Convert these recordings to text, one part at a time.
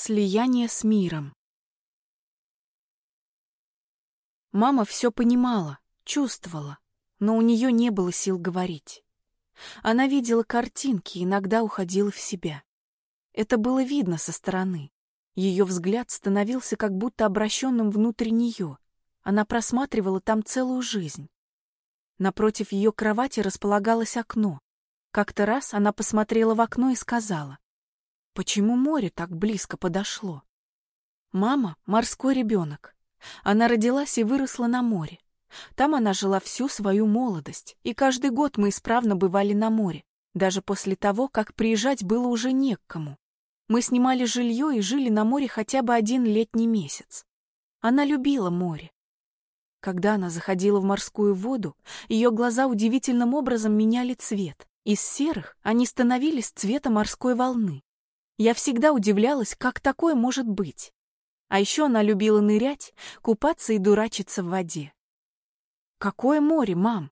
Слияние с миром. Мама все понимала, чувствовала, но у нее не было сил говорить. Она видела картинки иногда уходила в себя. Это было видно со стороны. Ее взгляд становился как будто обращенным внутрь нее. Она просматривала там целую жизнь. Напротив ее кровати располагалось окно. Как-то раз она посмотрела в окно и сказала, Почему море так близко подошло? Мама — морской ребенок. Она родилась и выросла на море. Там она жила всю свою молодость, и каждый год мы исправно бывали на море, даже после того, как приезжать было уже не к кому. Мы снимали жилье и жили на море хотя бы один летний месяц. Она любила море. Когда она заходила в морскую воду, ее глаза удивительным образом меняли цвет. Из серых они становились цвета морской волны. Я всегда удивлялась, как такое может быть. А еще она любила нырять, купаться и дурачиться в воде. «Какое море, мам?»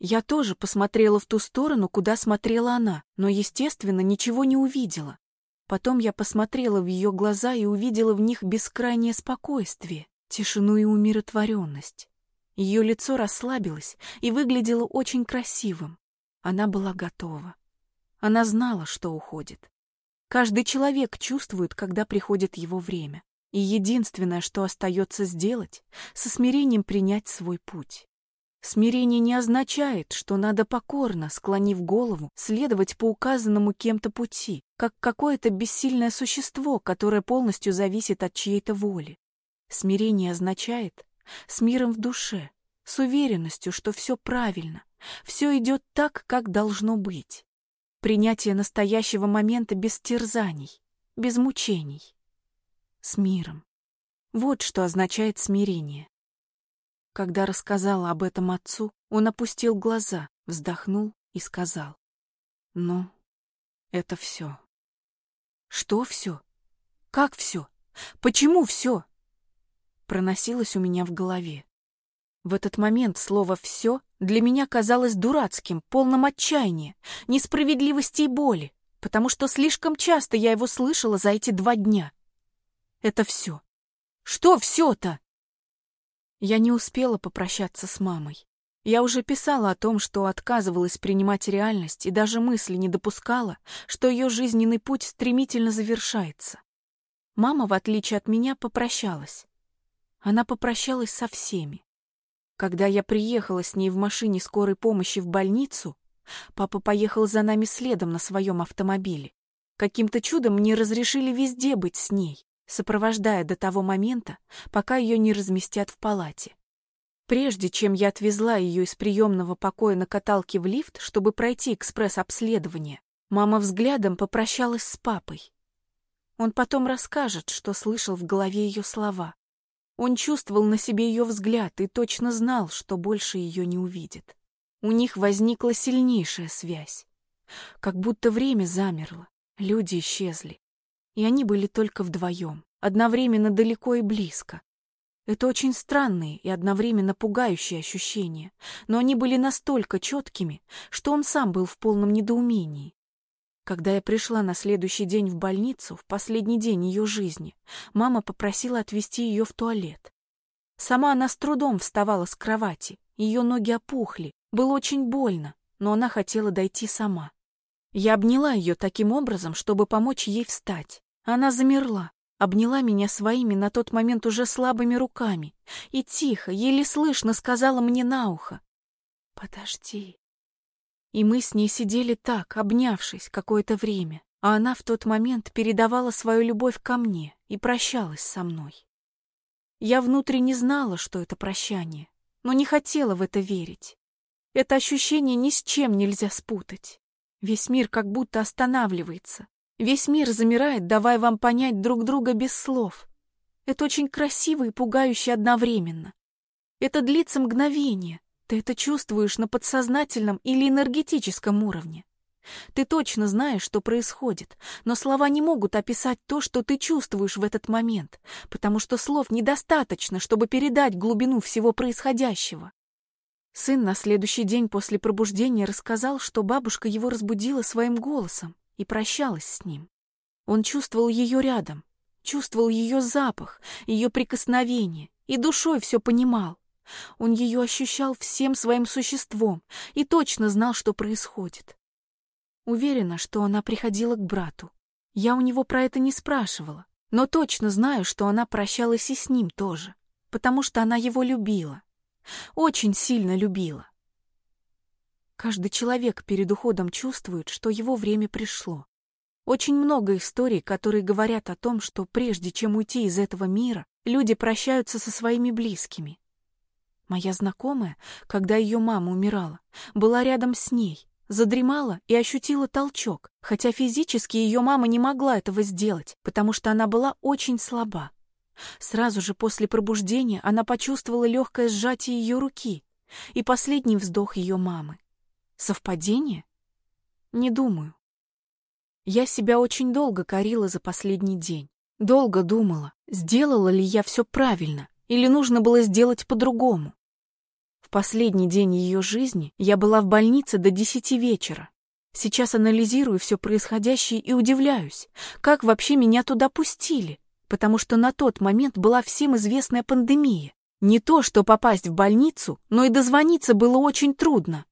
Я тоже посмотрела в ту сторону, куда смотрела она, но, естественно, ничего не увидела. Потом я посмотрела в ее глаза и увидела в них бескрайнее спокойствие, тишину и умиротворенность. Ее лицо расслабилось и выглядело очень красивым. Она была готова. Она знала, что уходит. Каждый человек чувствует, когда приходит его время. И единственное, что остается сделать, со смирением принять свой путь. Смирение не означает, что надо покорно, склонив голову, следовать по указанному кем-то пути, как какое-то бессильное существо, которое полностью зависит от чьей-то воли. Смирение означает с миром в душе, с уверенностью, что все правильно, все идет так, как должно быть. Принятие настоящего момента без терзаний, без мучений. С миром. Вот что означает смирение. Когда рассказала об этом отцу, он опустил глаза, вздохнул и сказал. «Ну, это все». «Что все? Как все? Почему все?» Проносилось у меня в голове. В этот момент слово «все» для меня казалось дурацким, полным отчаяния, несправедливости и боли, потому что слишком часто я его слышала за эти два дня. Это все. Что все-то? Я не успела попрощаться с мамой. Я уже писала о том, что отказывалась принимать реальность и даже мысли не допускала, что ее жизненный путь стремительно завершается. Мама, в отличие от меня, попрощалась. Она попрощалась со всеми. Когда я приехала с ней в машине скорой помощи в больницу, папа поехал за нами следом на своем автомобиле. Каким-то чудом мне разрешили везде быть с ней, сопровождая до того момента, пока ее не разместят в палате. Прежде чем я отвезла ее из приемного покоя на каталке в лифт, чтобы пройти экспресс-обследование, мама взглядом попрощалась с папой. Он потом расскажет, что слышал в голове ее слова. Он чувствовал на себе ее взгляд и точно знал, что больше ее не увидит. У них возникла сильнейшая связь. Как будто время замерло, люди исчезли. И они были только вдвоем, одновременно далеко и близко. Это очень странные и одновременно пугающие ощущения, но они были настолько четкими, что он сам был в полном недоумении. Когда я пришла на следующий день в больницу, в последний день ее жизни, мама попросила отвезти ее в туалет. Сама она с трудом вставала с кровати, ее ноги опухли, было очень больно, но она хотела дойти сама. Я обняла ее таким образом, чтобы помочь ей встать. Она замерла, обняла меня своими на тот момент уже слабыми руками и тихо, еле слышно сказала мне на ухо. «Подожди». И мы с ней сидели так, обнявшись, какое-то время, а она в тот момент передавала свою любовь ко мне и прощалась со мной. Я внутренне знала, что это прощание, но не хотела в это верить. Это ощущение ни с чем нельзя спутать. Весь мир как будто останавливается. Весь мир замирает, давая вам понять друг друга без слов. Это очень красиво и пугающе одновременно. Это длится мгновение, ты это чувствуешь на подсознательном или энергетическом уровне. Ты точно знаешь, что происходит, но слова не могут описать то, что ты чувствуешь в этот момент, потому что слов недостаточно, чтобы передать глубину всего происходящего. Сын на следующий день после пробуждения рассказал, что бабушка его разбудила своим голосом и прощалась с ним. Он чувствовал ее рядом, чувствовал ее запах, ее прикосновение, и душой все понимал. Он ее ощущал всем своим существом и точно знал, что происходит. Уверена, что она приходила к брату. Я у него про это не спрашивала, но точно знаю, что она прощалась и с ним тоже, потому что она его любила. Очень сильно любила. Каждый человек перед уходом чувствует, что его время пришло. Очень много историй, которые говорят о том, что прежде чем уйти из этого мира, люди прощаются со своими близкими. Моя знакомая, когда ее мама умирала, была рядом с ней, задремала и ощутила толчок, хотя физически ее мама не могла этого сделать, потому что она была очень слаба. Сразу же после пробуждения она почувствовала легкое сжатие ее руки и последний вздох ее мамы. Совпадение? Не думаю. Я себя очень долго корила за последний день. Долго думала, сделала ли я все правильно или нужно было сделать по-другому. Последний день ее жизни я была в больнице до десяти вечера. Сейчас анализирую все происходящее и удивляюсь, как вообще меня туда пустили, потому что на тот момент была всем известная пандемия. Не то, что попасть в больницу, но и дозвониться было очень трудно.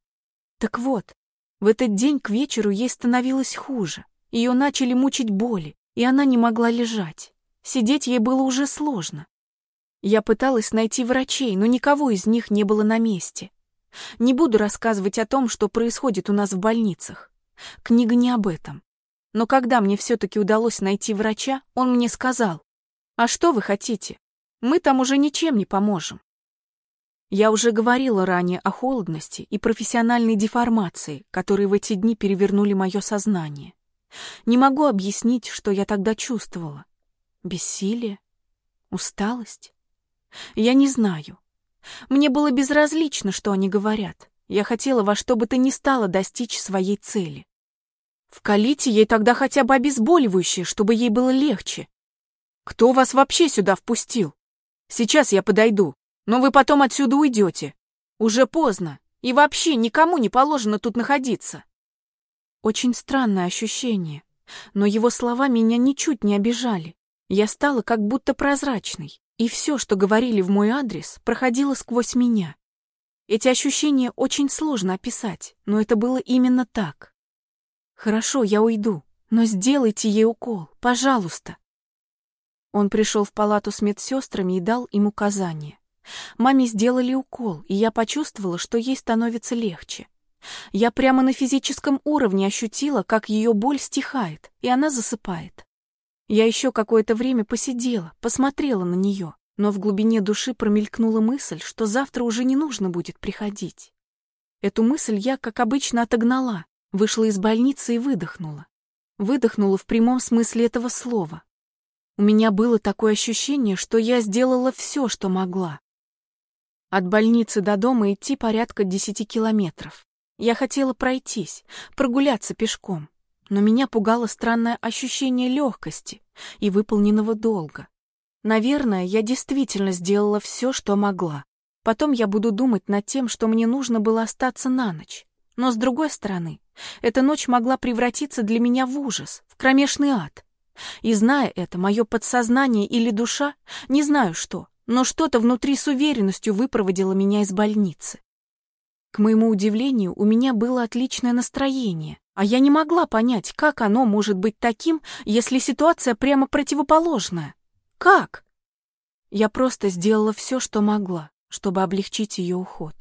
Так вот, в этот день к вечеру ей становилось хуже. Ее начали мучить боли, и она не могла лежать. Сидеть ей было уже сложно. Я пыталась найти врачей, но никого из них не было на месте. Не буду рассказывать о том, что происходит у нас в больницах. Книга не об этом. Но когда мне все-таки удалось найти врача, он мне сказал, «А что вы хотите? Мы там уже ничем не поможем». Я уже говорила ранее о холодности и профессиональной деформации, которые в эти дни перевернули мое сознание. Не могу объяснить, что я тогда чувствовала. Бессилие? Усталость? Я не знаю. Мне было безразлично, что они говорят. Я хотела во что бы то ни стало достичь своей цели. Вкалите ей тогда хотя бы обезболивающее, чтобы ей было легче. Кто вас вообще сюда впустил? Сейчас я подойду, но вы потом отсюда уйдете. Уже поздно, и вообще никому не положено тут находиться. Очень странное ощущение, но его слова меня ничуть не обижали. Я стала как будто прозрачной. И все, что говорили в мой адрес, проходило сквозь меня. Эти ощущения очень сложно описать, но это было именно так. Хорошо, я уйду, но сделайте ей укол, пожалуйста. Он пришел в палату с медсестрами и дал им указания. Маме сделали укол, и я почувствовала, что ей становится легче. Я прямо на физическом уровне ощутила, как ее боль стихает, и она засыпает. Я еще какое-то время посидела, посмотрела на нее, но в глубине души промелькнула мысль, что завтра уже не нужно будет приходить. Эту мысль я, как обычно, отогнала, вышла из больницы и выдохнула. Выдохнула в прямом смысле этого слова. У меня было такое ощущение, что я сделала все, что могла. От больницы до дома идти порядка десяти километров. Я хотела пройтись, прогуляться пешком но меня пугало странное ощущение легкости и выполненного долга. Наверное, я действительно сделала все, что могла. Потом я буду думать над тем, что мне нужно было остаться на ночь. Но с другой стороны, эта ночь могла превратиться для меня в ужас, в кромешный ад. И зная это, мое подсознание или душа, не знаю что, но что-то внутри с уверенностью выпроводило меня из больницы. К моему удивлению, у меня было отличное настроение, а я не могла понять, как оно может быть таким, если ситуация прямо противоположная. Как? Я просто сделала все, что могла, чтобы облегчить ее уход.